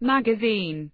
magazine.